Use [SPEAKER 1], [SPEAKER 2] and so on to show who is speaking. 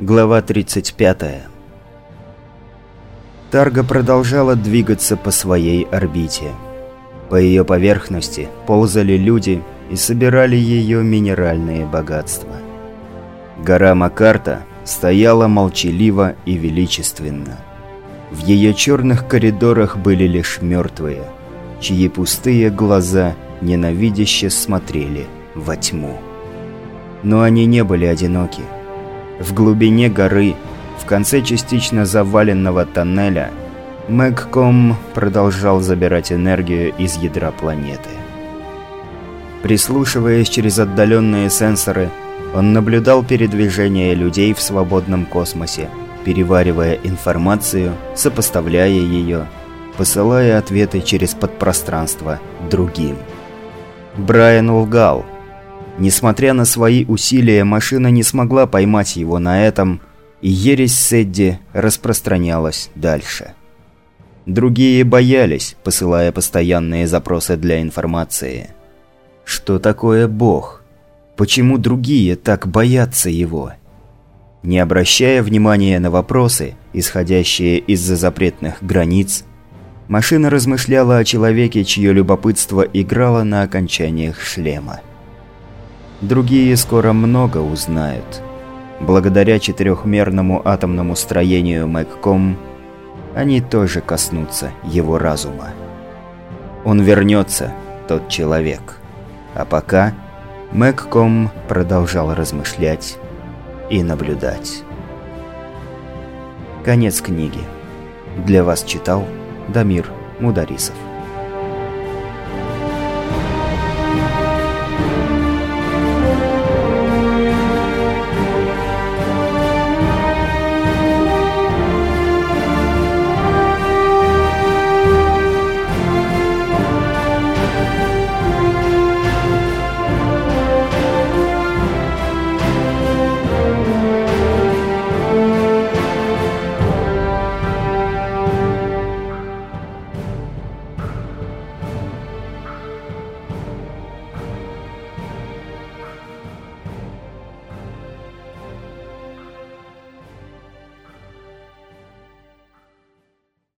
[SPEAKER 1] Глава 35. Тарга продолжала двигаться по своей орбите. По ее поверхности ползали люди и собирали ее минеральные богатства. Гора Макарта стояла молчаливо и величественно. В ее черных коридорах были лишь мертвые, чьи пустые глаза ненавидяще смотрели во тьму. Но они не были одиноки. В глубине горы, в конце частично заваленного тоннеля, Мэгком продолжал забирать энергию из ядра планеты. Прислушиваясь через отдаленные сенсоры, он наблюдал передвижение людей в свободном космосе, переваривая информацию, сопоставляя ее, посылая ответы через подпространство другим. Брайан лгал. Несмотря на свои усилия, машина не смогла поймать его на этом, и ересь Сэдди распространялась дальше. Другие боялись, посылая постоянные запросы для информации. Что такое Бог? Почему другие так боятся его? Не обращая внимания на вопросы, исходящие из-за запретных границ, машина размышляла о человеке, чье любопытство играло на окончаниях шлема. Другие скоро много узнают. Благодаря четырехмерному атомному строению Мэгком – они тоже коснутся его разума. Он вернется, тот человек. А пока Мэгком продолжал размышлять и наблюдать. Конец книги. Для вас читал Дамир Мударисов.